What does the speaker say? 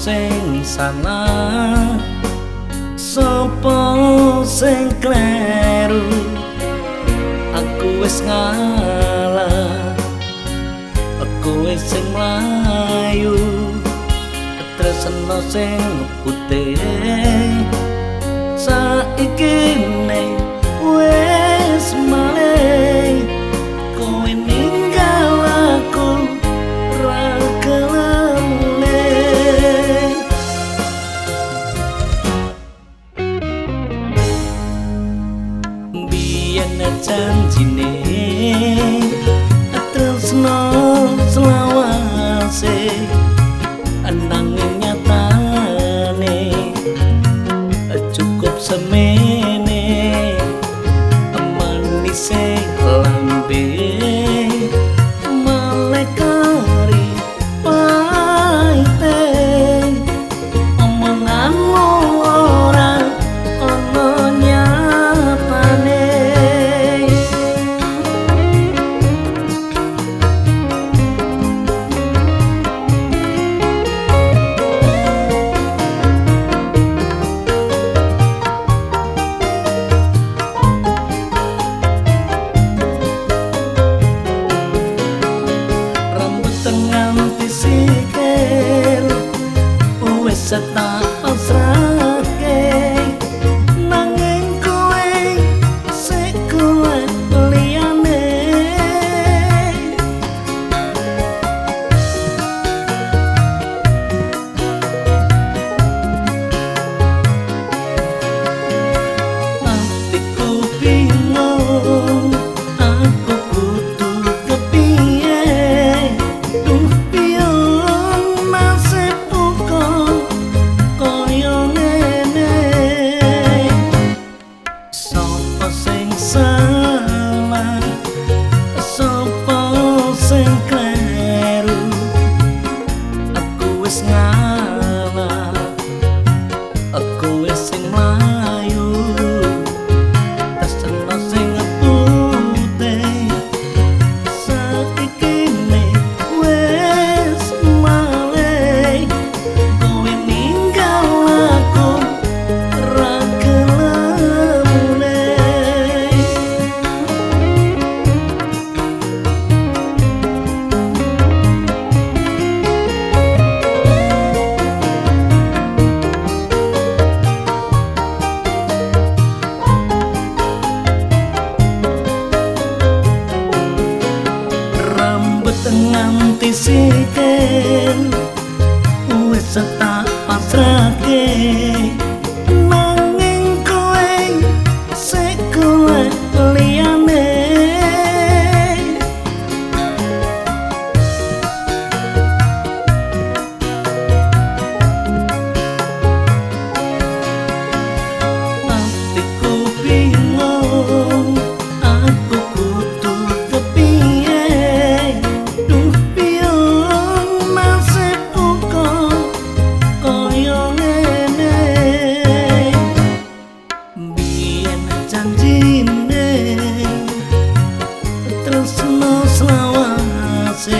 sing salah. Sopo sing kleru? Aku wis ngalah. Aku wis sing layu tresno sing putih. สตา słońce